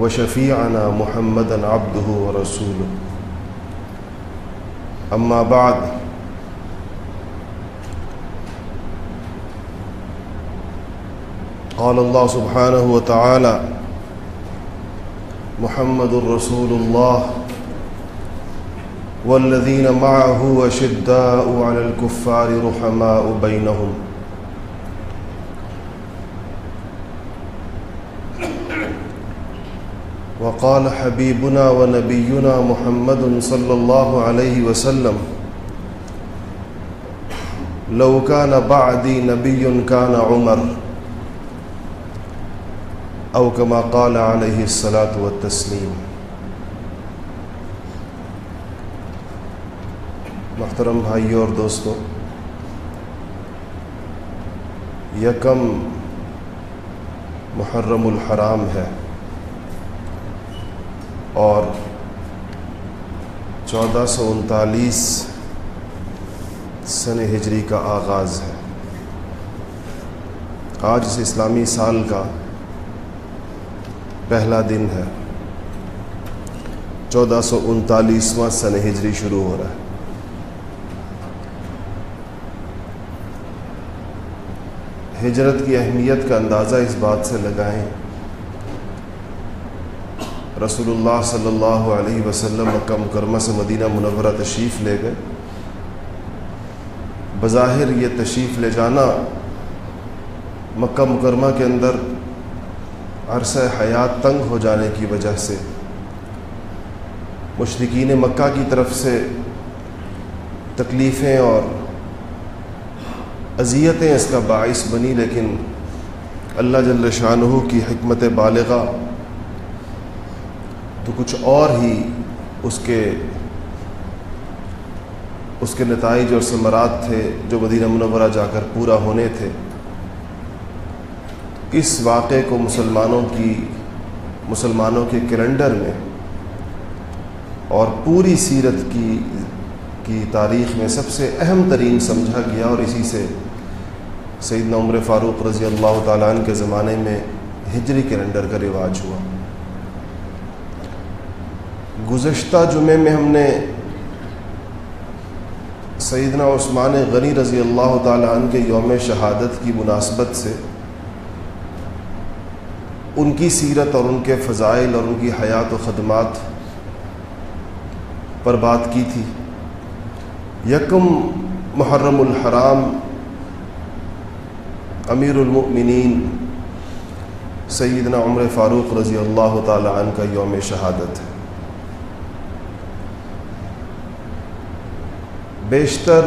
وشفيعنا محمدا عبده ورسوله. أما بعد، قال الله سبحانه وتعالى محمد رسول الله، والذين معه أشداء على الكفار رحماء بينهم. وقال حبيبنا ونبينا محمد صلى الله عليه وسلم، لو كان بعدي نبي كان عمر، أو كما قال عليه الصلاة والتسليم. محترم بھائی اور دوستو، یکم محرم الحرام ہے۔ اور چودہ سو انتالیس سن ہجری کا آغاز ہے۔ آج اس اسلامی سال کا پہلا دن ہے۔ چودہ سو انتالیسواں سن ہجری شروع ہو رہا ہے۔ ہجرت کی اہمیت کا اندازہ اس بات سے لگائیں رسول اللہ صلی اللہ علیہ وسلم مکہ مکرمہ سے مدینہ منورہ تشریف لے گئے۔ بظاہر یہ تشریف لے جانا مکہ مکرمہ کے اندر عرصہ حیات تنگ ہو جانے کی وجہ سے مشرقین مکہ کی طرف سے تکلیفیں اور اذیتیں اس کا باعث بنی، لیکن اللہ جل شاہ کی حکمت بالغہ تو کچھ اور ہی اس کے اس کے نتائج اور ثمرات تھے جو مدینہ منورہ جا کر پورا ہونے تھے۔ اس واقعے کو مسلمانوں کی مسلمانوں کے کیلنڈر میں اور پوری سیرت کی کی تاریخ میں سب سے اہم ترین سمجھا گیا اور اسی سے سیدنا عمر فاروق رضی اللہ تعالیٰ عنہ کے زمانے میں ہجری کیلنڈر کا رواج ہوا۔ گزشتہ جمعے میں ہم نے سیدنا عثمان غنی رضی اللہ تعالیٰ عنہ کے یوم شہادت کی مناسبت سے ان کی سیرت اور ان کے فضائل اور ان کی حیات و خدمات پر بات کی تھی۔ یکم محرم الحرام امیر المؤمنین سیدنا عمر فاروق رضی اللہ تعالیٰ عنہ کا یوم شہادت ہے۔ بیشتر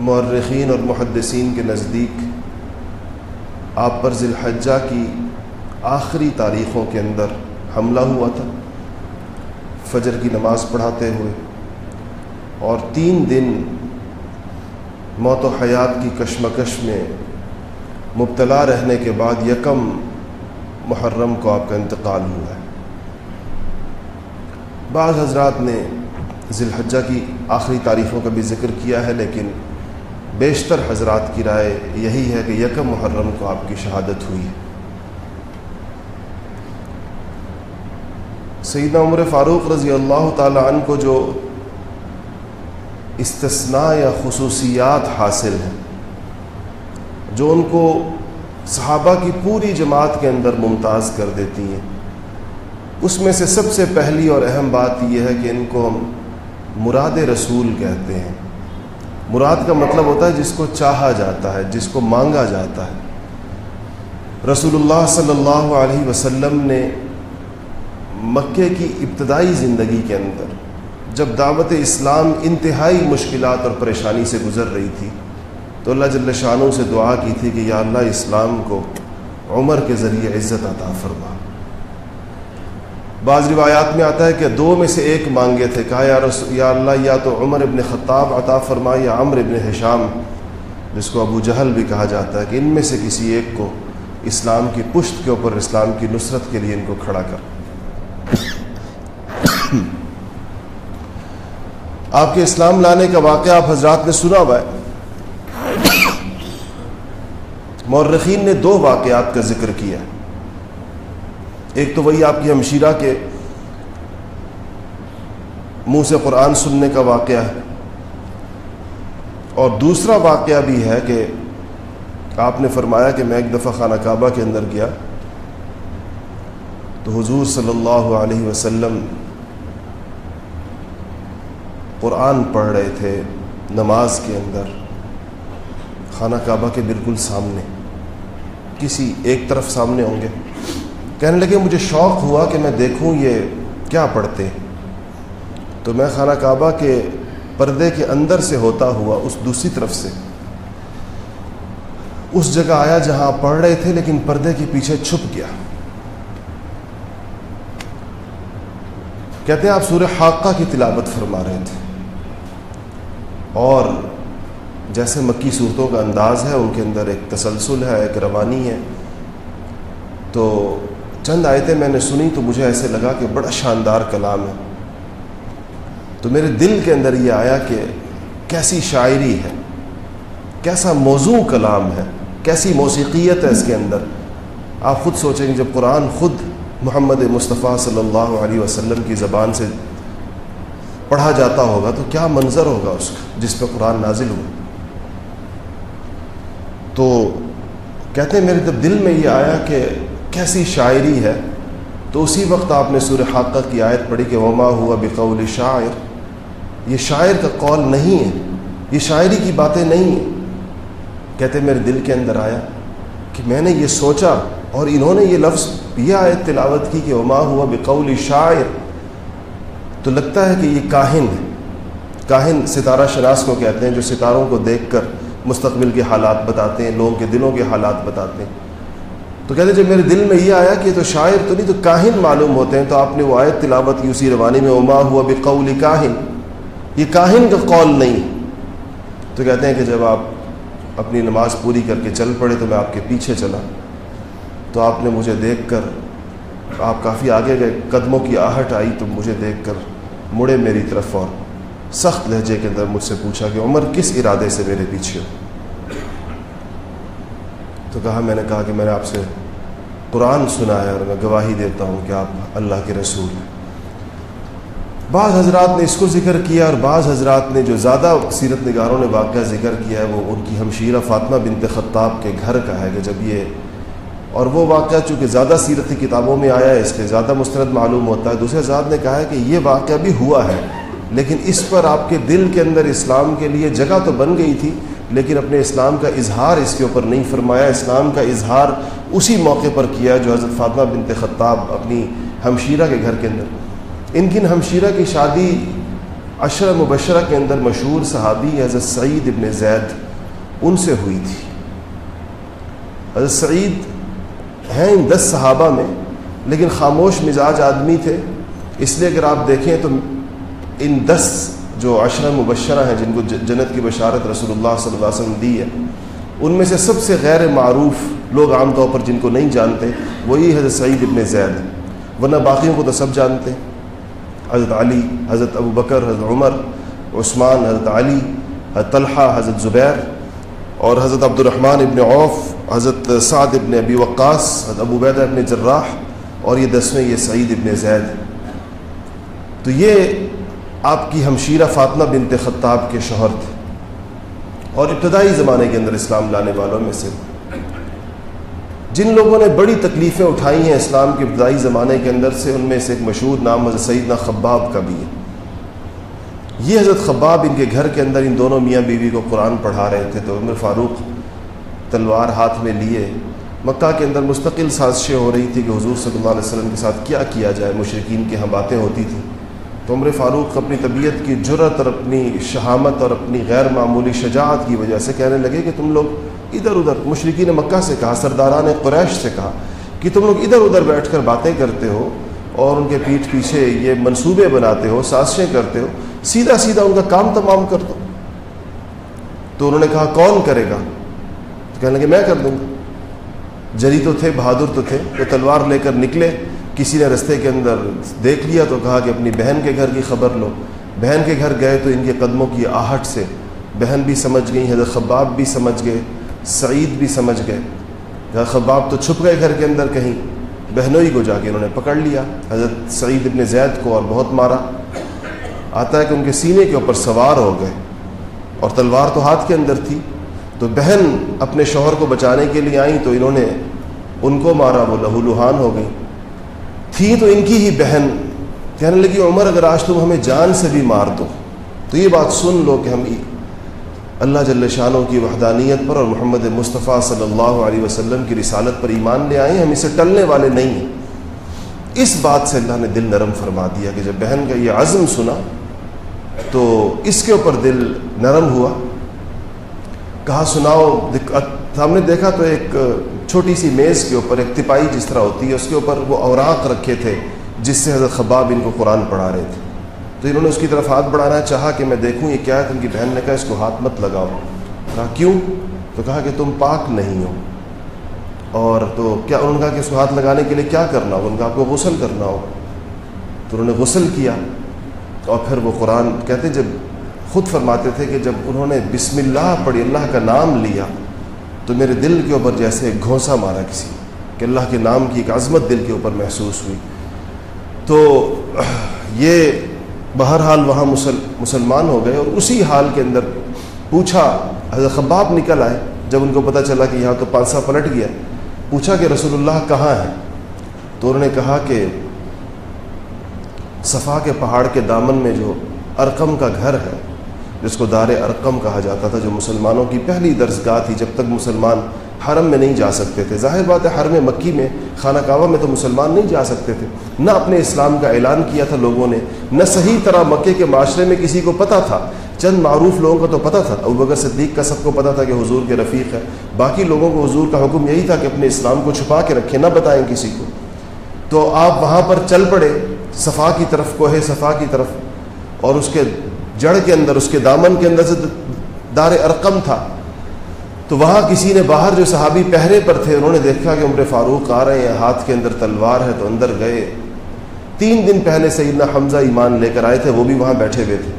مورخین اور محدثین کے نزدیک آپ پر ذی الحجہ کی آخری تاریخوں کے اندر حملہ ہوا تھا، فجر کی نماز پڑھاتے ہوئے، اور تین دن موت و حیات کی کشمکش میں مبتلا رہنے کے بعد یکم محرم کو آپ کا انتقال ہوا ہے۔ بعض حضرات نے ذی الحجہ کی آخری تاریخوں کا بھی ذکر کیا ہے، لیکن بیشتر حضرات کی رائے یہی ہے کہ یکم محرم کو آپ کی شہادت ہوئی ہے۔ سیدنا عمر فاروق رضی اللہ تعالیٰ عنہ کو جو استثناء یا خصوصیات حاصل ہیں، جو ان کو صحابہ کی پوری جماعت کے اندر ممتاز کر دیتی ہیں۔ اس میں سے سب سے پہلی اور اہم بات یہ ہے کہ ان کو ہم مراد رسول کہتے ہیں۔ مراد کا مطلب ہوتا ہے جس کو چاہا جاتا ہے، جس کو مانگا جاتا ہے۔ رسول اللہ صلی اللہ علیہ وسلم نے مکے کی ابتدائی زندگی کے اندر، جب دعوت اسلام انتہائی مشکلات اور پریشانی سے گزر رہی تھی، تو اللہ جل شانوں سے دعا کی تھی کہ یا اللہ اسلام کو عمر کے ذریعے عزت عطا فرما۔ بعض روایات میں آتا ہے کہ دو میں سے ایک مانگے تھے، کہا، یا رسول، یا اللہ، یا تو عمر ابن خطاب عطا فرما یا عمر ابن حشام. جس کو ابو جہل بھی کہا جاتا ہے کہ ان میں سے کسی ایک کو اسلام کی پشت کے اوپر، اسلام کی نصرت کے لیے ان کو کھڑا کر۔ آپ کے اسلام لانے کا واقعہ آپ حضرات نے سنا ہوا ہے۔ مورخین نے دو واقعات کا ذکر کیا۔ ایک تو وہی آپ کی ہمشیرہ کے منہ سے قرآن سننے کا واقعہ ہے۔ اور دوسرا واقعہ بھی ہے کہ آپ نے فرمایا کہ میں ایک دفعہ خانہ کعبہ کے اندر گیا۔ تو حضور صلی اللہ علیہ وسلم قرآن پڑھ رہے تھے نماز کے اندر۔ خانہ کعبہ کے بالکل سامنے، کسی ایک طرف سامنے ہوں گے۔ کہنے لگے، مجھے شوق ہوا کہ میں دیکھوں یہ کیا پڑھتے. تو میں خانہ کعبہ کے پردے کے اندر سے ہوتا ہوا اس دوسری طرف سے اس جگہ آیا جہاں پڑھ رہے تھے، لیکن پردے کے پیچھے چھپ گیا۔ کہتے ہیں آپ سورہ حاقہ کی تلاوت فرما رہے تھے۔ اور جیسے مکی صورتوں کا انداز ہے، ان کے اندر ایک تسلسل ہے، ایک روانی ہے۔ تو چند آیتیں میں نے سنی تو مجھے ایسے لگا کہ بڑا شاندار کلام ہے۔ تو میرے دل کے اندر یہ آیا کہ کیسی شاعری ہے، کیسا موضوع کلام ہے، کیسی موسیقیت ہے اس کے اندر۔ آپ خود سوچیں گے جب قرآن خود محمد مصطفیٰ صلی اللہ علیہ وسلم کی زبان سے پڑھا جاتا ہوگا تو کیا منظر ہوگا اس کا جس پہ قرآن نازل ہوا تو کہتے ہیں میرے جب دل میں یہ آیا کہ کیسی شاعری ہے، تو اسی وقت آپ نے سورہ حاقہ کی آیت پڑھی کہ وما ہوا بقول شاعر۔ یہ شاعر کا قول نہیں ہے، یہ شاعری کی باتیں نہیں ہیں۔ کہتے میرے دل کے اندر آیا کہ میں نے یہ سوچا اور انہوں نے یہ لفظ یہ آیت تلاوت کی کہ وما ہوا بقول شاعر۔ تو لگتا ہے کہ یہ کاہن ہے۔ کاہن ستارہ شناس کو کہتے ہیں، جو ستاروں کو دیکھ کر مستقبل کے حالات بتاتے ہیں، لوگوں کے دلوں کے حالات بتاتے ہیں۔ تو کہتے ہیں، جب میرے دل میں یہ آیا کہ تو شاعر تو نہیں تو کاہن معلوم ہوتے ہیں، تو آپ نے وہ آیت تلاوت کی اسی روانی میں اما ہوا بقول کاہن۔ یہ کاہن کا قول نہیں۔ تو کہتے ہیں کہ جب آپ اپنی نماز پوری کر کے چل پڑے تو میں آپ کے پیچھے چلا۔ تو آپ نے مجھے دیکھ کر، آپ کافی آگے گئے، قدموں کی آہٹ آئی تو مجھے دیکھ کر مڑے میری طرف اور سخت لہجے کے اندر مجھ سے پوچھا کہ عمر کس ارادے سے میرے پیچھے ہو؟ تو کہا، میں نے کہا کہ میں نے آپ سے قرآن سنا ہے اور میں گواہی دیتا ہوں کہ آپ اللہ کے رسول ہیں۔ بعض حضرات نے اس کو ذکر کیا اور بعض حضرات نے جو زیادہ سیرت نگاروں نے واقعہ ذکر کیا ہے، وہ ان کی ہمشیرہ فاطمہ بنت خطاب کے گھر کا ہے کہ جب یہ اور وہ واقعہ چونکہ زیادہ سیرتی کتابوں میں آیا ہے، اس لیے زیادہ مسترد معلوم ہوتا ہے۔ دوسرے حضرات نے کہا ہے کہ یہ واقعہ بھی ہوا ہے، لیکن اس پر آپ کے دل کے اندر اسلام کے لیے جگہ تو بن گئی تھی۔ لیکن اپنے اسلام کا اظہار اس کے اوپر نہیں فرمایا، اسلام کا اظہار اسی موقع پر کیا جو حضرت فاطمہ بنت خطاب اپنی ہمشیرہ کے گھر کے اندر۔ ان کی ہمشیرہ کی شادی عشر مبشرہ کے اندر مشہور صحابی حضرت سعید ابن زید ان سے ہوئی تھی۔ حضرت سعید ہیں ان دس صحابہ میں، لیکن خاموش مزاج آدمی تھے۔ اس لیے اگر آپ دیکھیں تو ان دس جو عشرہ مبشرہ ہیں جن کو جنت کی بشارت رسول اللہ صلی اللہ علیہ وسلم دی ہے، ان میں سے سب سے غیر معروف لوگ عام طور پر جن کو نہیں جانتے، وہی حضرت سعید ابن زید ہیں۔ ورنہ باقیوں کو تو سب جانتے۔ ہیں حضرت علی، حضرت ابو بکر، حضرت عمر، عثمان، حضرت علی، حضرت طلحہ، حضرت زبیر اور حضرت عبد الرحمن ابن عوف، حضرت سعد ابن ابی وقاص، حضرت ابو بیدہ ابن جراح اور یہ دسویں یہ سعید ابن زید۔ تو یہ آپ کی ہمشیرہ فاطمہ بنت خطاب کے شوہر تھے۔ اور ابتدائی زمانے کے اندر اسلام لانے والوں میں سے۔ جن لوگوں نے بڑی تکلیفیں اٹھائی ہیں اسلام کے ابتدائی زمانے کے اندر سے، ان میں سے ایک مشہور نام حضرت سیدنا خباب کا بھی ہے۔ یہ حضرت خباب ان کے گھر کے اندر ان دونوں میاں بیوی کو قرآن پڑھا رہے تھے تو عمر فاروق تلوار ہاتھ میں لیے مکہ کے اندر مستقل سازشیں ہو رہی تھی کہ حضور صلی اللہ علیہ وسلم کے ساتھ کیا کیا جائے مشرقین کی ہاں باتیں ہوتی تھیں۔ تو عمر فاروق اپنی طبیعت کی جرت اور اپنی شہامت اور اپنی غیر معمولی شجاعت کی وجہ سے کہنے لگے کہ تم لوگ ادھر ادھر، مشرقین مکہ سے کہا، سرداران قریش سے کہا کہ تم لوگ ادھر ادھر بیٹھ کر باتیں کرتے ہو اور ان کے پیٹھ پیچھے یہ منصوبے بناتے ہو، سازشیں کرتے ہو، سیدھا سیدھا ان کا کام تمام کر دو۔ تو انہوں نے کہا، کون کرے گا؟ تو کہنے لگے، میں کر دوں گا۔ جری تو تھے، بہادر تو تھے، وہ تلوار لے کر نکلے۔ کسی نے رستے کے اندر دیکھ لیا تو کہا کہ اپنی بہن کے گھر کی خبر لو۔ بہن کے گھر گئے تو ان کے قدموں کی آہٹ سے بہن بھی سمجھ گئی، حضرت خباب بھی سمجھ گئے، سعید بھی سمجھ گئے۔ حضرت خباب تو چھپ گئے گھر کے اندر کہیں۔ بہنوئی کو جا کے انہوں نے پکڑ لیا۔ حضرت سعید ابن زید کو اور بہت مارا۔ آتا ہے کہ ان کے سینے کے اوپر سوار ہو گئے اور تلوار تو ہاتھ کے اندر تھی۔ تو بہن اپنے شوہر کو بچانے کے لیے آئیں تو انہوں نے ان کو مارا، وہ لہو لہان ہو گئی تھی تو ان کی ہی بہن۔ کہنے لگی، عمر، اگر آج تم ہمیں جان سے بھی مار دو، تو یہ بات سن لو کہ ہم اللہ جل شانوں کی وحدانیت پر اور محمد مصطفیٰ صلی اللہ علیہ وسلم کی رسالت پر ایمان لے آئے ہم اسے ٹلنے والے نہیں ہیں۔ اس بات سے اللہ نے دل نرم فرما دیا کہ جب بہن کا یہ عزم سنا، تو اس کے اوپر دل نرم ہوا۔ کہا، سناؤ ہم نے دیکھا تو ایک چھوٹی سی میز کے اوپر ایک تپائی جس طرح ہوتی ہے، اس کے اوپر وہ اوراق رکھے تھے، جس سے حضرت خباب ان کو قرآن پڑھا رہے تھے۔ تو انہوں نے اس کی طرف ہاتھ بڑھانا چاہا کہ میں دیکھوں، یہ کیا ہے؟ ان کی بہن نے کہا، اس کو ہاتھ مت لگاؤ۔ کہا، کیوں؟ تو کہا کہ تم پاک نہیں ہو۔ اور تو کیا انہوں نے کہا کہ اس کو ہاتھ لگانے کے لیے کیا کرنا ہوگا ان کا آپ کو غسل کرنا ہوگا تو انہوں نے غسل کیا۔ اور پھر وہ قرآن کہتے جب خود فرماتے تھے کہ جب انہوں نے بسم اللہ پڑھی، اللہ کا نام لیا تو میرے دل کے اوپر جیسے ایک گھونسا مارا کسی کہ اللہ کے نام کی ایک عظمت دل کے اوپر محسوس ہوئی۔ تو یہ بہرحال وہاں مسل، مسلمان ہو گئے اور اسی حال کے اندر پوچھا، حضرت خباب نکل آئے۔ جب ان کو پتہ چلا کہ یہاں تو پانسا پلٹ گیا، پوچھا کہ رسول اللہ کہاں ہے تو انہوں نے کہا کہ صفا کے پہاڑ کے دامن میں جو ارقم کا گھر ہے جس کو دار ارقم کہا جاتا تھا، جو مسلمانوں کی پہلی درسگاہ تھی، جب تک مسلمان حرم میں نہیں جا سکتے تھے۔ ظاہر بات ہے، حرم مکی میں، خانہ کعبہ میں تو مسلمان نہیں جا سکتے تھے۔ نہ اپنے اسلام کا اعلان کیا تھا لوگوں نے، نہ صحیح طرح مکے کے معاشرے میں کسی کو پتہ تھا۔ چند معروف لوگوں کا تو پتہ تھا۔ ابوبکر صدیق کا سب کو پتہ تھا کہ حضور کے رفیق ہے باقی لوگوں کو حضور کا حکم یہی تھا کہ اپنے اسلام کو چھپا کے رکھیں، نہ بتائیں کسی کو۔ تو آپ وہاں پر چل پڑے، صفا کی طرف کوہ، صفا کی طرف، اور اس کے جڑ کے اندر، اس کے دامن کے اندر سے دار ارقم تھا۔ تو وہاں کسی نے باہر جو صحابی پہرے پر تھے، انہوں نے دیکھا کہ عمر فاروق آ رہے ہیں، ہاتھ کے اندر تلوار ہے تو اندر گئے۔ تین دن پہلے سیدنا حمزہ ایمان لے کر آئے تھے، وہ بھی وہاں بیٹھے ہوئے تھے۔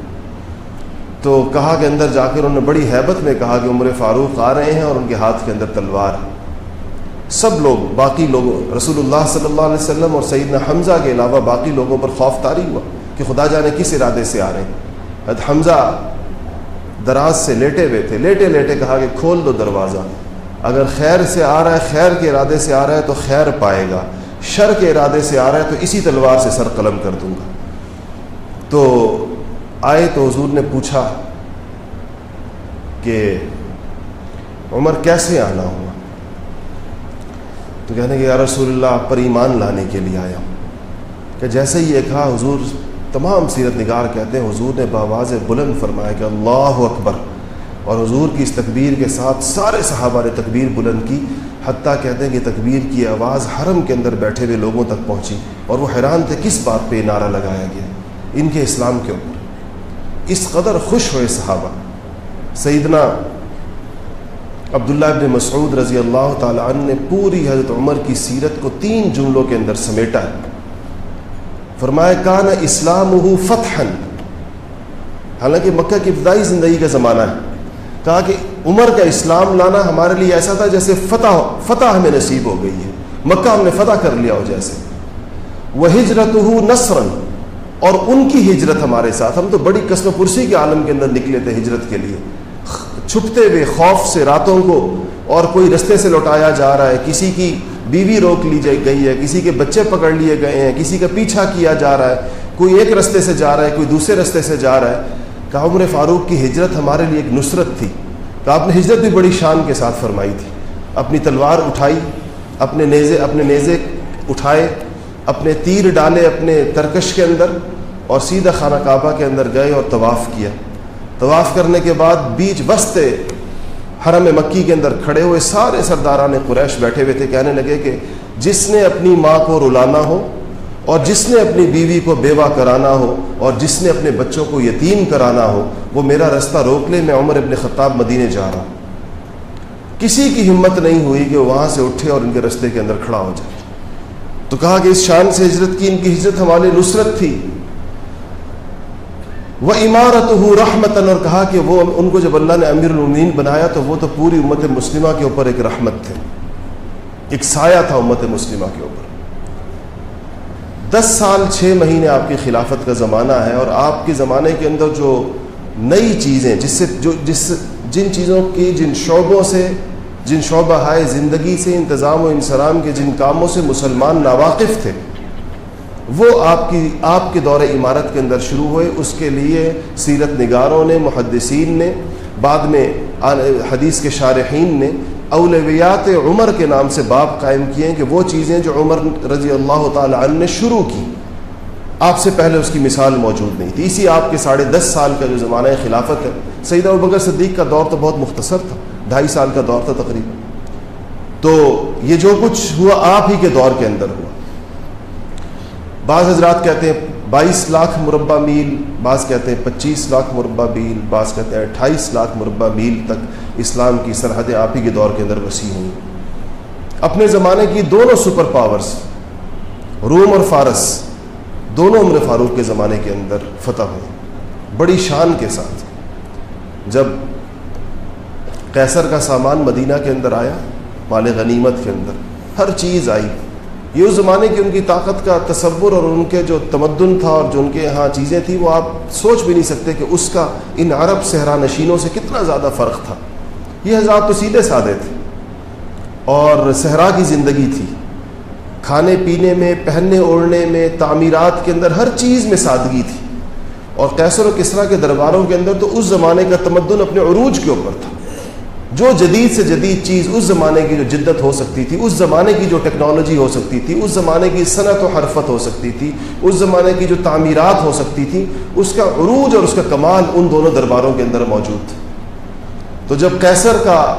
تو کہا کہ اندر جا کے انہوں نے بڑی حیبت میں کہا کہ عمر فاروق آ رہے ہیں اور ان کے ہاتھ کے اندر تلوار ہے۔ سب لوگ، باقی لوگوں، رسول اللہ صلی اللہ علیہ وسلم اور سیدنا حمزہ کے علاوہ باقی لوگوں پر خوف تاری ہوا کہ خدا جانے کس ارادے سے آ رہے ہیں۔ حمزہ دراز سے لیٹے ہوئے تھے، لیٹے لیٹے کہا کہ کھول دو دروازہ۔ اگر خیر سے آ رہا ہے، خیر کے ارادے سے آ رہا ہے تو خیر پائے گا۔ شر کے ارادے سے آ رہا ہے تو اسی تلوار سے سر قلم کر دوں گا۔ تو آئے تو حضور نے پوچھا کہ عمر کیسے آنا ہوا؟ تو کہنے کہ یا رسول اللہ پر ایمان لانے کے لیے آیا ہوں۔ کہ جیسے ہی یہ کہا، حضور تمام سیرت نگار کہتے ہیں، حضور نے باواز بلند فرمایا کہ اللہ اکبر۔ اور حضور کی اس تکبیر کے ساتھ سارے صحابہ نے تکبیر بلند کی، حتیٰ کہتے ہیں کہ تکبیر کی آواز حرم کے اندر بیٹھے ہوئے لوگوں تک پہنچی اور وہ حیران تھے کس بات پہ نعرہ لگایا گیا۔ ان کے اسلام کے اوپر۔ اس قدر خوش ہوئے صحابہ۔ سیدنا عبداللہ ابن مسعود رضی اللہ تعالیٰ عنہ نے پوری حضرت عمر کی سیرت کو تین جملوں کے اندر سمیٹا ہے۔ فرمایا کان اسلام ہو فتح حالانکہ مکہ کی ابتدائی زندگی کا زمانہ ہے۔ کہا کہ عمر کا اسلام لانا ہمارے لیے ایسا تھا جیسے فتح فتح ہمیں نصیب ہو گئی ہے۔ مکہ ہم نے فتح کر لیا ہو جیسے۔ وہ ہجرت ہو نثرن اور ان کی ہجرت ہمارے ساتھ۔ ہم تو بڑی قسم پرسی کے عالم کے اندر نکلے تھے ہجرت کے لیے۔ چھپتے ہوئے خوف سے راتوں کو اور کوئی رستے سے لوٹایا جا رہا ہے۔ کسی کی بیوی روک لی جائی گئی ہے، کسی کے بچے پکڑ لیے گئے ہیں، کسی کا پیچھا کیا جا رہا ہے، کوئی ایک رستے سے جا رہا ہے، کوئی دوسرے رستے سے جا رہا ہے۔ کہ عمر فاروق کی ہجرت ہمارے لیے ایک نصرت تھی۔ کہ آپ نے ہجرت بھی بڑی شان کے ساتھ فرمائی تھی۔ اپنی تلوار اٹھائی، اپنے نیزے اپنے نیزے اٹھائے، اپنے تیر ڈالے اپنے ترکش کے اندر اور سیدھا خانہ کعبہ کے اندر گئے اور طواف کیا۔ طواف کرنے کے بعد بیچ بستے حرم مکی کے اندر کھڑے ہوئے سارے سرداران قریش بیٹھے ہوئے تھے، کہنے لگے کہ جس نے اپنی ماں کو رلانا ہو اور جس نے اپنی بیوی کو بیوہ کرانا ہو اور جس نے اپنے بچوں کو یتیم کرانا ہو، وہ میرا رستہ روک لے، میں عمر ابن خطاب مدینے جا رہا ہوں۔ کسی کی ہمت نہیں ہوئی کہ وہ وہاں سے اٹھے اور ان کے رستے کے اندر کھڑا ہو جائے۔ تو کہا کہ اس شان سے ہجرت کی، ان کی ہجرت ہماری نصرت تھی۔ وہ عمارت ہو رحمتن اور کہا کہ وہ ان کو جب اللہ نے امیر المین بنایا تو وہ تو پوری امت مسلمہ کے اوپر ایک رحمت تھے۔ ایک سایہ تھا امت مسلمہ کے اوپر۔ دس سال، چھ مہینے آپ کی خلافت کا زمانہ ہے اور آپ کے زمانے کے اندر جو نئی چیزیں، جس سے، جو، جس، جن چیزوں کی، جن شعبوں سے، جن شعبہ ہائے زندگی سے، انتظام و انسلام کے جن کاموں سے مسلمان ناواقف تھے۔ وہ آپ کی، آپ کے دور عمارت کے اندر شروع ہوئے، اس کے لیے سیرت نگاروں نے، محدثین نے، بعد میں حدیث کے شارحین نے اولویات عمر کے نام سے باب قائم کیے کہ وہ چیزیں جو عمر رضی اللہ تعالی عنہ نے شروع کی۔ آپ سے پہلے اس کی مثال موجود نہیں تھی۔ اسی آپ کے ساڑھے دس سال کا جو زمانہ خلافت ہے سعید البکر صدیق کا دور تو بہت مختصر تھا، ڈھائی سال کا دور تھا تقریباً۔ تو یہ جو کچھ ہوا آپ ہی کے دور کے اندر ہوا۔ بعض حضرات کہتے ہیں بائیس لاکھ مربع میل، بعض کہتے ہیں پچیس لاکھ مربع میل، بعض کہتے ہیں اٹھائیس لاکھ مربع میل تک اسلام کی سرحدیں آپ ہی کے دور کے اندر وسیع ہوئیں اپنے زمانے کی دونوں سپر پاورز، روم اور فارس، دونوں عمر فاروق کے زمانے کے اندر فتح ہوئے۔ بڑی شان کے ساتھ۔ جب کیسر کا سامان مدینہ کے اندر آیا، مال غنیمت کے اندر، ہر چیز آئی۔ یہ اس زمانے کی ان کی طاقت کا تصور اور ان کے جو تمدن تھا اور جو ان کے یہاں چیزیں تھیں، وہ آپ سوچ بھی نہیں سکتے کہ اس کا ان عرب صحرا نشینوں سے کتنا زیادہ فرق تھا۔ یہ حضرات تو سیدھے سادے تھے اور صحرا کی زندگی تھی۔ کھانے پینے میں، پہننے اوڑھنے میں، تعمیرات کے اندر ہر چیز میں سادگی تھی۔ اور کیسر و کسرا کے درباروں کے اندر تو اس زمانے کا تمدن اپنے عروج کے اوپر تھا۔ جو جدید سے جدید چیز اس زمانے کی جو جدت ہو سکتی تھی، اس زمانے کی جو ٹیکنالوجی ہو سکتی تھی، اس زمانے کی صنعت و حرفت ہو سکتی تھی، اس زمانے کی جو تعمیرات ہو سکتی تھی، اس کا عروج اور اس کا کمال ان دونوں درباروں کے اندر موجود تھا تو جب کیسر کا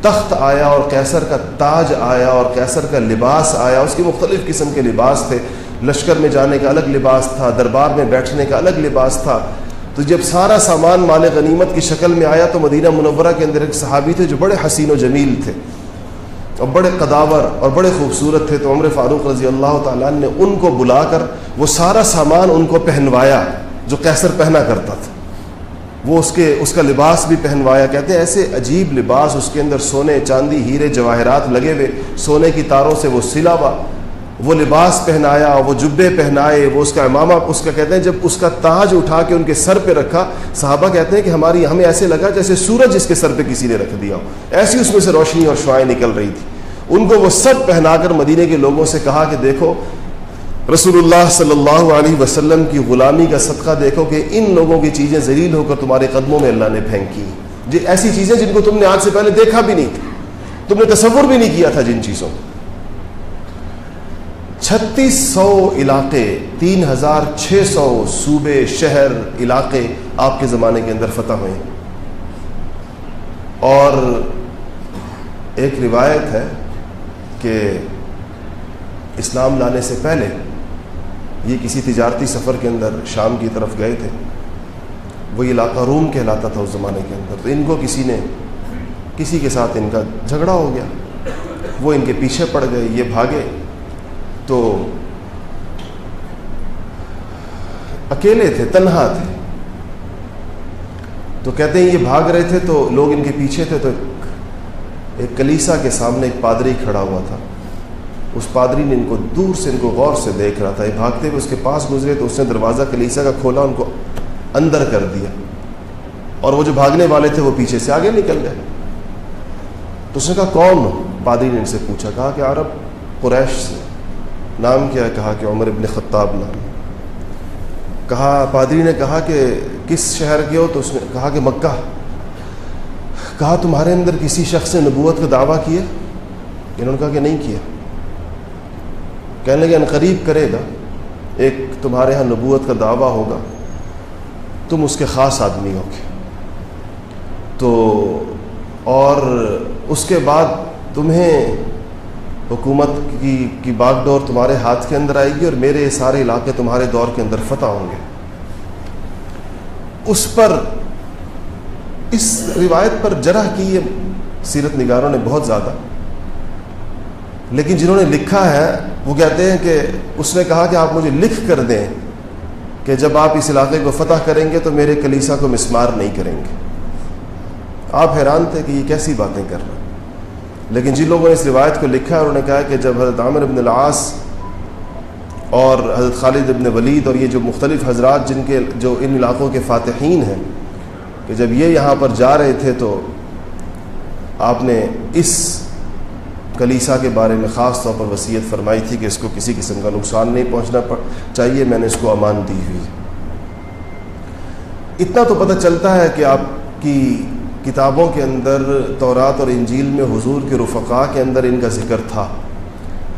تخت آیا اور کیسر کا تاج آیا اور کیسر کا لباس آیا، اس کے مختلف قسم کے لباس تھے۔ لشکر میں جانے کا الگ لباس تھا، دربار میں بیٹھنے کا الگ لباس تھا۔ تو جب سارا سامان مال غنیمت کی شکل میں آیا تو مدینہ منورہ کے اندر ایک صحابی تھے جو بڑے حسین و جمیل تھے اور بڑے قداور اور بڑے خوبصورت تھے تو عمر فاروق رضی اللہ تعالیٰ نے ان کو بلا کر وہ سارا سامان ان کو پہنوایا جو کیسر پہنا کرتا تھا۔ وہ اس کے، اس کا لباس بھی پہنوایا۔ کہتے ہیں ایسے عجیب لباس اس کے اندر سونے، چاندی، ہیرے، جواہرات لگے ہوئے، سونے کی تاروں سے وہ سلا ہوا۔ وہ لباس پہنایا، وہ جبے پہنائے، وہ اس کا امامہ، اس کا کہتے ہیں، جب اس کا تاج اٹھا کے ان کے سر پہ رکھا، صحابہ کہتے ہیں کہ ہماری، ہمیں ایسے لگا جیسے سورج اس کے سر پہ کسی نے رکھ دیا ہو۔ ایسی اس میں سے روشنی اور شعائیں نکل رہی تھی۔ ان کو وہ سب پہنا کر مدینے کے لوگوں سے کہا کہ دیکھو، رسول اللہ صلی اللہ علیہ وسلم کی غلامی کا صدقہ دیکھو کہ ان لوگوں کی چیزیں ذلیل ہو کر تمہارے قدموں میں اللہ نے پھینکی۔ جی ایسی چیزیں جن کو تم نے آج سے پہلے دیکھا بھی نہیں۔ تھا تم نے تصور بھی نہیں کیا تھا جن چیزوں کو۔ چھتیس سو علاقے، تین ہزار چھ سو صوبے شہر علاقے آپ کے زمانے کے اندر فتح ہوئے۔ اور ایک روایت ہے کہ اسلام لانے سے پہلے یہ کسی تجارتی سفر کے اندر شام کی طرف گئے تھے۔ وہ علاقہ روم کہلاتا تھا اس زمانے کے اندر۔ تو ان کو کسی نے، کسی کے ساتھ ان کا جھگڑا ہو گیا۔ وہ ان کے پیچھے پڑ گئے، یہ بھاگے۔ تو اکیلے تھے، تنہا تھے۔ تو کہتے ہیں یہ بھاگ رہے تھے تو لوگ ان کے پیچھے تھے تو ایک کلیسا کے سامنے ایک پادری کھڑا ہوا تھا۔ اس پادری نے ان کو دور سے، ان کو غور سے دیکھ رہا تھا۔ یہ بھاگتے ہوئے اس کے پاس گزرے تو اس نے دروازہ کلیسا کا کھولا، ان کو اندر کر دیا۔ اور وہ جو بھاگنے والے تھے وہ پیچھے سے آگے نکل گئے۔ تو اس نے کہا، کون؟ پادری نے ان سے پوچھا، کہا کہ عرب قریش سے۔ نام کیا کہا کہ عمر ابن خطاب نام۔ کہا، پادری نے کہا کہ کس شہر کے ہو تو اس نے کہا کہ مکہ۔ کہا، تمہارے اندر کسی شخص نے نبوت کا دعویٰ کیا؟ انہوں نے کہا کہ نہیں کیا۔ کہنے لگے، ان قریب کرے گا، ایک تمہارے ہاں نبوت کا دعویٰ ہوگا، تم اس کے خاص آدمی ہو گے۔ تو اور اس کے بعد تمہیں حکومت کی کی باغ ڈور تمہارے ہاتھ کے اندر آئے گی اور میرے سارے علاقے تمہارے دور کے اندر فتح ہوں گے۔ اس پر اس روایت پر جرح کی یہ سیرت نگاروں نے بہت زیادہ۔ لیکن جنہوں نے لکھا ہے، وہ کہتے ہیں کہ اس نے کہا کہ آپ مجھے لکھ کر دیں کہ جب آپ اس علاقے کو فتح کریں گے تو میرے کلیسا کو مسمار نہیں کریں گے۔ آپ حیران تھے کہ یہ کیسی باتیں کر رہے ہیں۔ لیکن جن لوگوں نے اس روایت کو لکھا ہے، انہوں نے کہا کہ جب حضرت عامر ابن العاص اور حضرت خالد ابن ولید اور یہ جو مختلف حضرات جن کے جو ان علاقوں کے فاتحین ہیں، کہ جب یہ یہاں پر جا رہے تھے تو آپ نے اس کلیسا کے بارے میں خاص طور پر وصیت فرمائی تھی کہ اس کو کسی قسم کا نقصان نہیں پہنچنا چاہیے میں نے اس کو امان دی ہوئی۔ اتنا تو پتہ چلتا ہے کہ آپ کی کتابوں کے اندر تورات اور انجیل میں حضور کے رفقا کے اندر ان کا ذکر تھا۔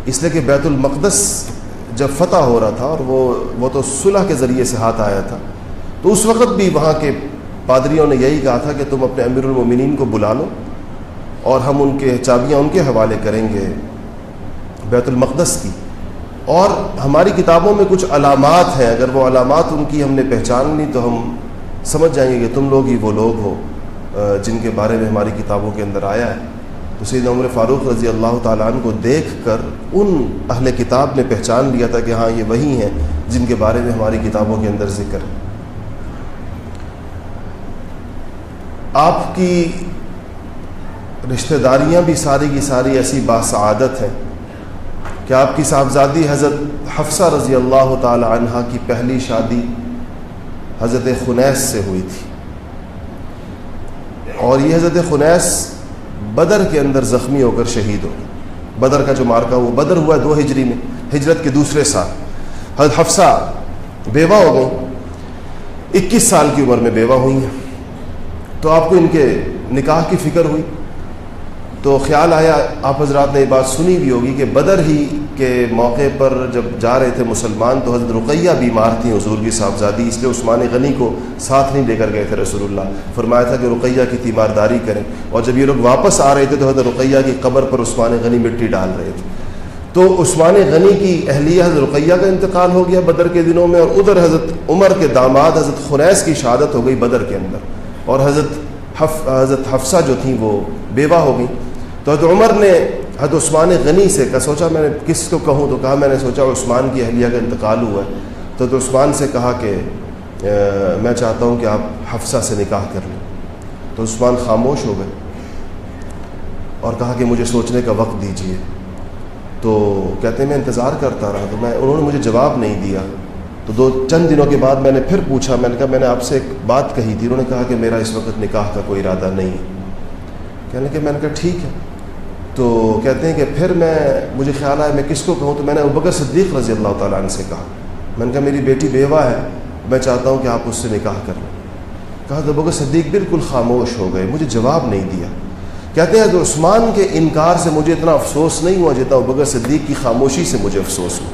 اس لیے کہ بیت المقدس جب فتح ہو رہا تھا اور وہ وہ تو صلح کے ذریعے سے ہاتھ آیا تھا۔ تو اس وقت بھی وہاں کے پادریوں نے یہی کہا تھا کہ تم اپنے امیر المومنین کو بلا لو اور ہم ان کے چابیاں ان کے حوالے کریں گے بیت المقدس کی۔ اور ہماری کتابوں میں کچھ علامات ہیں۔ اگر وہ علامات ان کی ہم نے پہچان لی تو ہم سمجھ جائیں گے کہ تم لوگ ہی وہ لوگ ہو۔ جن کے بارے میں ہماری کتابوں کے اندر آیا ہے، تو سید عمر فاروق رضی اللہ تعالیٰ عنہ کو دیکھ کر ان اہل کتاب نے پہچان لیا تھا کہ ہاں یہ وہی ہیں جن کے بارے میں ہماری کتابوں کے اندر ذکر ہے۔ آپ کی رشتہ داریاں بھی ساری کی ساری ایسی باسعادت ہیں۔ کہ آپ کی صاحبزادی حضرت حفصہ رضی اللہ تعالی عنہ کی پہلی شادی حضرت خنیس سے ہوئی تھی؟ اور یہ حضرت خنیس بدر کے اندر زخمی ہو کر شہید ہو بدر کا جو مارکا وہ بدر ہوا دو ہجری میں، ہجرت کے دوسرے سال۔ حضرت حفصہ بیوہ ہو گئی اکیس سال کی عمر میں بیوہ ہوئی ہیں۔ تو آپ کو ان کے نکاح کی فکر ہوئی؟ تو خیال آیا، آپ حضرات نے یہ بات سنی بھی ہوگی کہ بدر ہی کے موقع پر جب جا رہے تھے مسلمان تو حضرت رقیہ بیمار تھیں، حضور کی صاحبزادی، اس لیے عثمان غنی کو ساتھ نہیں لے کر گئے تھے رسول اللہ۔ فرمایا تھا کہ رقیہ کی تیمارداری کریں۔ اور جب یہ لوگ واپس آ رہے تھے تو حضرت رقیہ کی قبر پر عثمان غنی مٹی ڈال رہے تھے۔ تو عثمان غنی کی اہلیہ حضرت رقیہ کا انتقال ہو گیا بدر کے دنوں میں، اور ادھر حضرت عمر کے داماد حضرت خنیس کی شہادت ہو گئی بدر کے اندر۔ اور حضرت حف، حضرت حفصہ جو تھیں وہ بیوہ ہو گئی تو حضرت عمر نے حضرت عثمان غنی سے کہ سوچا میں نے کس کو کہوں؟ تو کہا، میں نے سوچا عثمان کی اہلیہ کا انتقال ہوا ہے۔ تو حضرت عثمان سے کہا کہ میں چاہتا ہوں کہ آپ حفصہ سے نکاح کر لیں۔ تو عثمان خاموش ہو گئے اور کہا کہ مجھے سوچنے کا وقت دیجیے تو کہتے ہیں، میں انتظار کرتا رہا تو میں، انہوں نے مجھے جواب نہیں دیا۔ تو دو چند دنوں کے بعد میں نے پھر پوچھا، میں نے کہا، میں نے آپ سے ایک بات کہی تھی، انہوں نے کہا کہ میرا اس وقت نکاح کا کوئی ارادہ نہیں ہے۔ کہنے کہ میں نے کہا، ٹھیک ہے۔ تو کہتے ہیں کہ پھر میں، مجھے خیال آیا میں کس کو کہوں؟ تو میں نے ابکر صدیق رضی اللہ تعالیٰ عنہ سے کہا۔ میں نے کہا، میری بیٹی بیوہ ہے، میں چاہتا ہوں کہ آپ اس سے نکاح کر لیں۔ کہا تو ابکر صدیق بالکل خاموش ہو گئے، مجھے جواب نہیں دیا۔ کہتے ہیں تو عثمان کے انکار سے مجھے اتنا افسوس نہیں ہوا جتنا ابکر صدیق کی خاموشی سے مجھے افسوس ہوا۔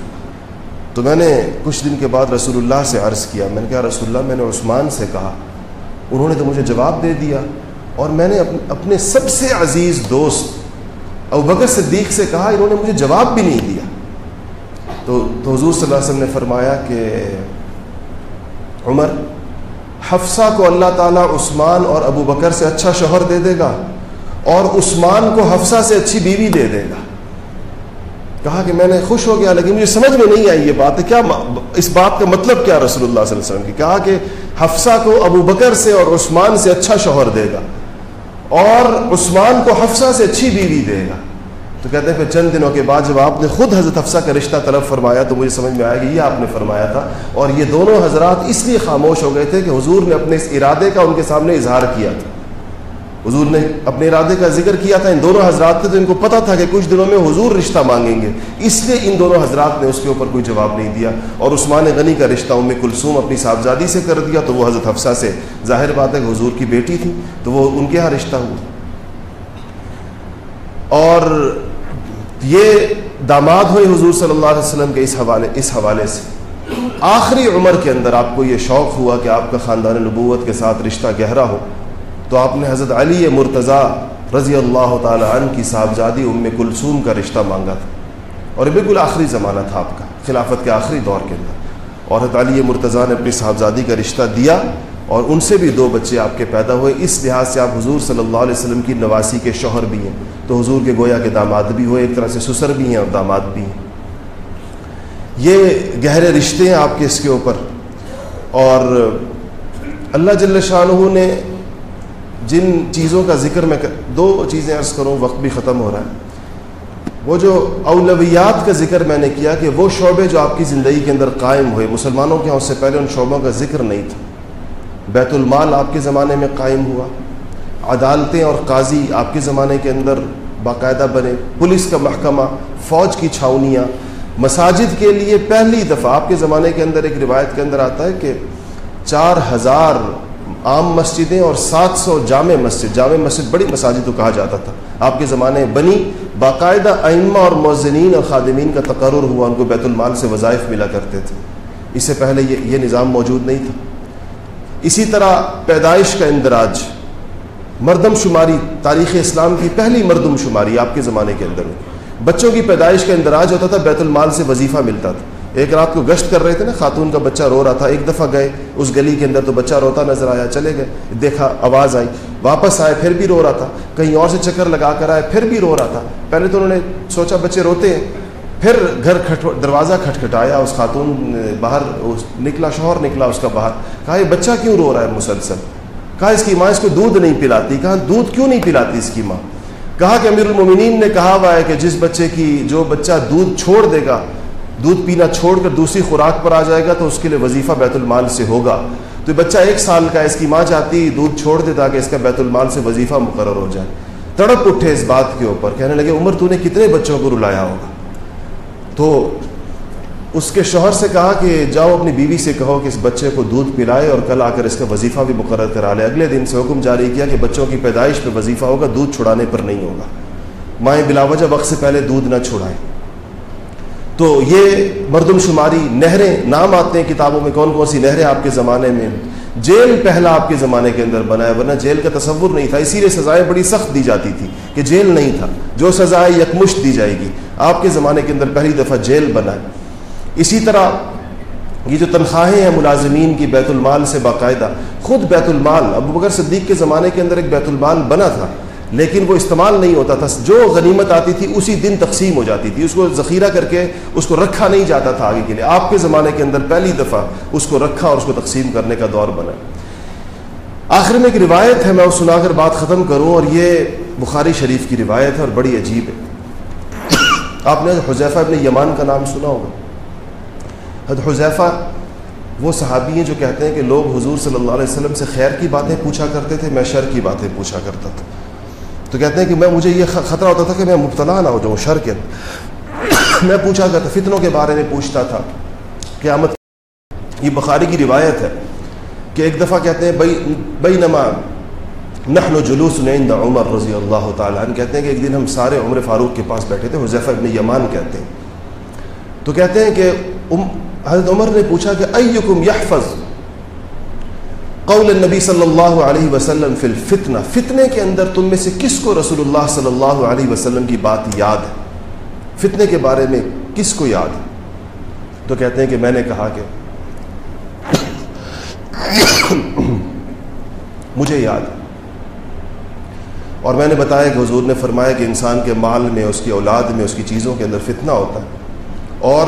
تو میں نے کچھ دن کے بعد رسول اللہ سے عرض کیا۔ میں نے کہا، رسول اللہ، میں نے عثمان سے کہا۔ انہوں نے تو مجھے جواب دے دیا۔ اور میں نے اپنے سب سے عزیز دوست ابو بکر صدیق سے کہا، انہوں نے مجھے جواب بھی نہیں دیا۔ تو تو حضور صلی اللہ علیہ وسلم نے فرمایا کہ عمر، حفصہ کو اللہ تعالیٰ عثمان اور ابو بکر سے اچھا شوہر دے دے گا اور عثمان کو حفصہ سے اچھی بیوی دے دے گا۔ کہا کہ میں نے خوش ہو گیا، لیکن مجھے سمجھ میں نہیں آئی یہ بات، کیا اس بات کا مطلب کیا رسول اللہ صلی اللہ علیہ وسلم کی؟ کہا کہ حفصہ کو ابو بکر سے اور عثمان سے اچھا شوہر دے گا۔ اور عثمان کو حفصہ سے اچھی بیوی دے گا۔ تو کہتے ہیں پھر چند دنوں کے بعد جب آپ نے خود حضرت حفصہ کا رشتہ طلب فرمایا تو مجھے سمجھ میں آیا کہ یہ آپ نے فرمایا تھا۔ اور یہ دونوں حضرات اس لیے خاموش ہو گئے تھے کہ حضور نے اپنے اس ارادے کا ان کے سامنے اظہار کیا تھا۔ حضور نے اپنے ارادے کا ذکر کیا تھا، ان دونوں حضرات تھے تو ان کو پتا تھا کہ کچھ دنوں میں حضور رشتہ مانگیں گے۔ اس لیے ان دونوں حضرات نے اس کے اوپر کوئی جواب نہیں دیا۔ اور عثمان غنی کا رشتہ ام کلثوم اپنی صاحبزادی سے کر دیا تو وہ حضرت حفصہ سے۔ ظاہر بات ہے کہ حضور کی بیٹی تھی، تو وہ ان کے یہاں رشتہ ہوا۔ اور یہ داماد ہوئے حضور صلی اللہ علیہ وسلم کے اس حوالے اس حوالے سے۔ آخری عمر کے اندر آپ کو یہ شوق ہوا کہ آپ کا خاندان نبوت کے ساتھ رشتہ گہرا ہو۔ تو آپ نے حضرت علی مرتضیٰ رضی اللہ تعالی عنہ کی صاحبزادی ام کلثوم کا رشتہ مانگا تھا اور بالکل آخری زمانہ تھا آپ کا، خلافت کے آخری دور کے اندر۔ اور حضرت علی مرتضیٰ نے اپنی صاحبزادی کا رشتہ دیا اور ان سے بھی دو بچے آپ کے پیدا ہوئے۔ اس لحاظ سے آپ حضور صلی اللہ علیہ وسلم کی نواسی کے شوہر بھی ہیں۔ تو حضور کے گویا کے داماد بھی ہوئے، ایک طرح سے سسر بھی ہیں اور داماد بھی ہیں۔ یہ گہرے رشتے ہیں آپ کے اس کے اوپر۔ اور اللہ جل شاہ نے جن چیزوں کا ذکر میں دو چیزیں عرض کروں، وقت بھی ختم ہو رہا ہے۔ وہ جو اولویات کا ذکر میں نے کیا کہ وہ شعبے جو آپ کی زندگی کے اندر قائم ہوئے، مسلمانوں کے یہاں اس سے پہلے ان شعبوں کا ذکر نہیں تھا۔ بیت المال آپ کے زمانے میں قائم ہوا۔ عدالتیں اور قاضی آپ کے زمانے کے اندر باقاعدہ بنے۔ پولیس کا محکمہ، فوج کی چھاونیاں۔ مساجد کے لیے پہلی دفعہ آپ کے زمانے کے اندر ایک روایت کے اندر آتا ہے کہ چار ہزار عام مسجدیں اور سات سو جامع مسجد جامع مسجد بڑی مساجد کو کہا جاتا تھا۔ آپ کے زمانے بنی، باقاعدہ ائمہ اور مؤذنین اور خادمین کا تقرر ہوا، ان کو بیت المال سے وظائف ملا کرتے تھے۔ اس سے پہلے یہ یہ نظام موجود نہیں تھا۔ اسی طرح پیدائش کا اندراج۔ مردم شماری، تاریخ اسلام کی پہلی مردم شماری آپ کے زمانے کے اندر۔ بچوں کی پیدائش کا اندراج ہوتا تھا، بیت المال سے وظیفہ ملتا تھا۔ ایک رات کو گشت کر رہے تھے نا، خاتون کا بچہ رو رہا تھا، ایک دفعہ گئے، اس گلی کے اندر تو بچہ روتا نظر آیا، چلے گئے، دیکھا، آواز آئی، واپس آئے، پھر بھی رو رہا تھا، کہیں اور سے چکر لگا کر آئے، پھر بھی رو رہا تھا۔ پہلے تو انہوں نے سوچا بچے روتے ہیں، پھر گھر کھٹ دروازہ کھٹکھٹایا، اس خاتون باہر نکلا، شوہر نکلا اس کا باہر، کہا، یہ بچہ کیوں رو رہا ہے مسلسل؟ کہا، اس کی ماں اس کو دودھ نہیں پلاتی. کہا، دودھ کیوں نہیں پلاتی اس کی ماں؟ کہا کہ امیر المومنین نے کہا ہوا ہے کہ جس بچے کی، جو بچہ دودھ چھوڑ دے گا دودھ پینا چھوڑ کر دوسری خوراک پر آ جائے گا تو اس کے لیے وظیفہ بیت المال سے ہوگا۔ تو بچہ ایک سال کا اس کی ماں چاہتی دودھ چھوڑ دے تاکہ اس کا بیت المال سے وظیفہ مقرر ہو جائے۔ تڑپ اٹھے اس بات کے اوپر، کہنے لگے، عمر، تو نے کتنے بچوں کو رلایا ہوگا؟ تو اس کے شوہر سے کہا کہ، جاؤ اپنی بیوی سے کہو کہ اس بچے کو دودھ پلائے اور کل آ کر اس کا وظیفہ بھی مقرر کرا لے۔ اگلے دن سے حکم جاری کیا کہ بچوں کی پیدائش پہ وظیفہ ہوگا، دودھ چھڑانے پر نہیں ہوگا۔ مائیں بلا وجہ وقت سے پہلے دودھ نہ چھڑائیں۔ تو یہ مردم شماری نہریں نام آتے ہیں کتابوں میں، کون کون سی نہریں آپ کے زمانے میں؟ جیل پہلا آپ کے زمانے کے اندر بنا ہے، ورنہ جیل کا تصور نہیں تھا۔ اسی لیے سزائیں بڑی سخت دی جاتی تھی کہ جیل نہیں تھا۔ جو سزائیں یکمشت دی جائے گی۔ آپ کے زمانے کے اندر پہلی دفعہ جیل بنا ہے۔ اسی طرح یہ جو تنخواہیں ہیں ملازمین کی بیت المال سے باقاعدہ، خود بیت المال، ابو بکر صدیق کے زمانے کے اندر ایک بیت المال بنا تھا۔ لیکن وہ استعمال نہیں ہوتا تھا۔ جو غنیمت آتی تھی، اسی دن تقسیم ہو جاتی تھی۔ اس کو ذخیرہ کر کے اس کو رکھا نہیں جاتا تھا آگے کے لیے۔ آپ کے زمانے کے اندر پہلی دفعہ اس کو رکھا اور اس کو تقسیم کرنے کا دور بنا۔ آخر میں ایک روایت ہے، میں اس سنا کر بات ختم کروں اور یہ بخاری شریف کی روایت ہے اور بڑی عجیب ہے۔ آپ نے حذیفہ ابن یمان کا نام سنا ہوگا۔ حد حذیفہ وہ صحابی ہیں جو کہتے ہیں کہ لوگ حضور صلی اللہ علیہ وسلم سے خیر کی باتیں پوچھا کرتے تھے، میں شر کی باتیں پوچھا کرتا تھا۔ تو کہتے ہیں کہ میں مجھے یہ خطرہ ہوتا تھا کہ میں مبتلا نہ ہو جاؤں شر کے میں پوچھا کرتا فتنوں کے بارے میں پوچھتا تھا۔ قیامت یہ بخاری کی روایت ہے کہ ایک دفعہ کہتے ہیں، بئی بئی نما نحن جلوس عند عمر رضی اللہ تعالیٰ عنہ۔ کہتے ہیں کہ ایک دن ہم سارے عمر فاروق کے پاس بیٹھے تھے حضیفہ ابن یمان کہتے ہیں۔ تو کہتے ہیں کہ حضرت عمر نے پوچھا کہ ایکم یحفظ؟ قول النبی صلی اللہ علیہ وسلم فی الفتنہ، فتنے کے اندر تم میں سے کس کو رسول اللہ صلی اللہ علیہ وسلم کی بات یاد ہے؟ فتنے کے بارے میں کس کو یاد ہے؟ تو کہتے ہیں کہ میں نے کہا کہ مجھے یاد ہے۔ اور میں نے بتایا کہ حضور نے فرمایا کہ انسان کے مال میں، اس کی اولاد میں، اس کی چیزوں کے اندر فتنہ ہوتا ہے۔ اور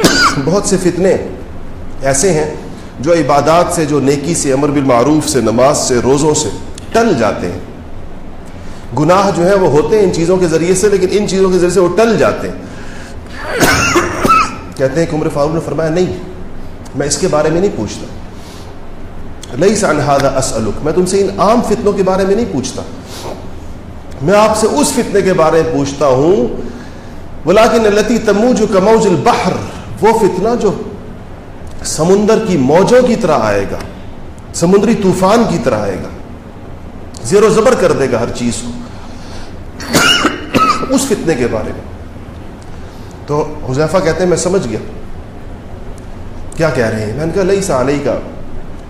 بہت سے فتنے ایسے ہیں جو عبادات سے، جو نیکی سے، امر بالمعروف سے، نماز سے، روزوں سے ٹل جاتے ہیں۔ گناہ جو ہے وہ ہوتے ہیں ان چیزوں کے ذریعے سے، لیکن ان چیزوں کے ذریعے سے وہ ٹل جاتے ہیں۔ کہتے ہیں کہ عمر فاروق نے فرمایا، نہیں، میں اس کے بارے میں نہیں پوچھتا۔ لئی سنہادا اسلک میں تم سے ان عام فتنوں کے بارے میں نہیں پوچھتا۔ میں آپ سے اس فتنے کے بارے میں پوچھتا ہوں بلاکن لتی تمو جو کموج البحر، وہ فتنہ جو سمندر کی موجوں کی طرح آئے گا، سمندری طوفان کی طرح آئے گا۔ زیر و زبر کر دے گا ہر چیز کو۔ اس فتنے کے بارے میں۔ تو حذیفہ کہتے ہیں، میں سمجھ گیا۔ کیا کہہ رہے ہیں؟ میں نے کہا لئی سا علیہ کا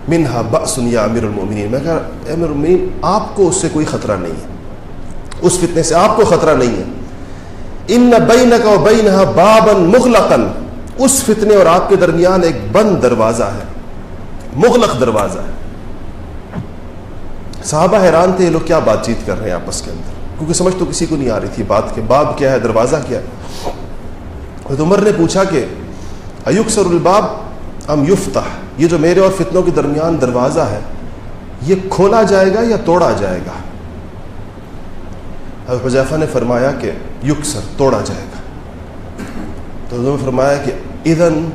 منہا بسن یا امیر المومنین میں کہا امیر المین آپ کو اس سے کوئی خطرہ نہیں ہے۔ اس فتنے سے آپ کو خطرہ نہیں ہے۔ ان بین کا بین بابن مغلقن اس فتنے اور آپ کے درمیان ایک بند دروازہ ہے، مغلق دروازہ ہے۔ صحابہ حیران تھے، یہ لوگ کیا بات چیت کر رہے ہیں آپس کے اندر؟ کیونکہ سمجھ تو کسی کو نہیں آ رہی تھی بات کے، باب کیا ہے، دروازہ کیا ہے۔ حضرت عمر نے پوچھا کہ ایوکسر الباب ام یفتح؟ یہ جو میرے اور فتنوں کے درمیان دروازہ ہے، یہ کھولا جائے گا یا توڑا جائے گا؟ حضرت حضیفہ نے فرمایا کہ، یکسر، توڑا جائے گا۔ تو انہوں نے فرمایا کہ ادن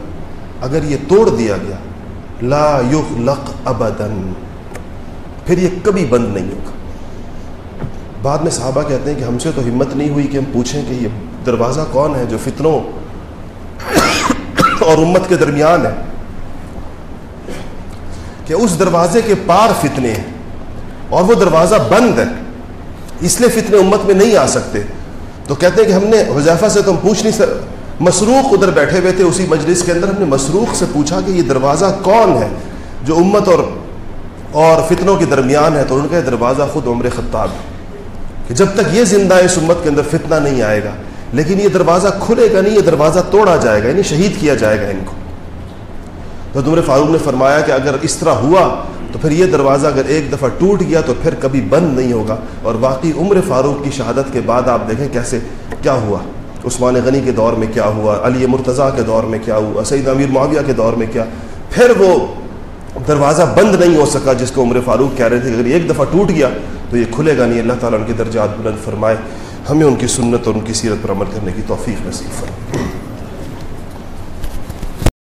اگر یہ توڑ دیا گیا، لا یخلق ابدن پھر یہ کبھی بند نہیں ہوگا۔ بعد میں صحابہ کہتے ہیں کہ ہم سے تو ہمت نہیں ہوئی کہ ہم پوچھیں کہ یہ دروازہ کون ہے جو فتنوں اور امت کے درمیان ہے، کہ اس دروازے کے پار فتنے ہیں اور وہ دروازہ بند ہے، اس لیے فتنے امت میں نہیں آ سکتے۔ تو کہتے ہیں کہ ہم نے حذیفہ سے تو ہم پوچھ نہیں سر مسروخ ادھر بیٹھے ہوئے تھے، اسی مجلس کے اندر ہم نے مسروخ سے پوچھا کہ یہ دروازہ کون ہے؟ جو امت اور اور فتنوں کے درمیان ہے، تو ان کا دروازہ خود عمر خطاب ہے کہ جب تک یہ زندہ ہے، اس امت کے اندر فتنہ نہیں آئے گا۔ لیکن یہ دروازہ کھلے گا نہیں، یہ دروازہ توڑا جائے گا یعنی شہید کیا جائے گا ان کو۔ تو عمر فاروق نے فرمایا کہ اگر اس طرح ہوا، تو پھر یہ دروازہ اگر ایک دفعہ ٹوٹ گیا، تو پھر کبھی بند نہیں ہوگا۔ اور باقی عمر فاروق کی شہادت کے بعد آپ دیکھیں کیسے کیا ہوا۔ عثمان غنی کے دور میں کیا ہوا، علی مرتضیٰ کے دور میں کیا ہوا سعید امیر معاویہ کے دور میں کیا۔ پھر وہ دروازہ بند نہیں ہو سکا جس کو عمر فاروق کہہ رہے تھے اگر ایک دفعہ ٹوٹ گیا تو یہ کھلے گا نہیں، اللہ تعالیٰ ان کے درجات بلند فرمائے۔ ہمیں ان کی سنت اور ان کی سیرت پر عمل کرنے کی توفیق نصیب فرمائے۔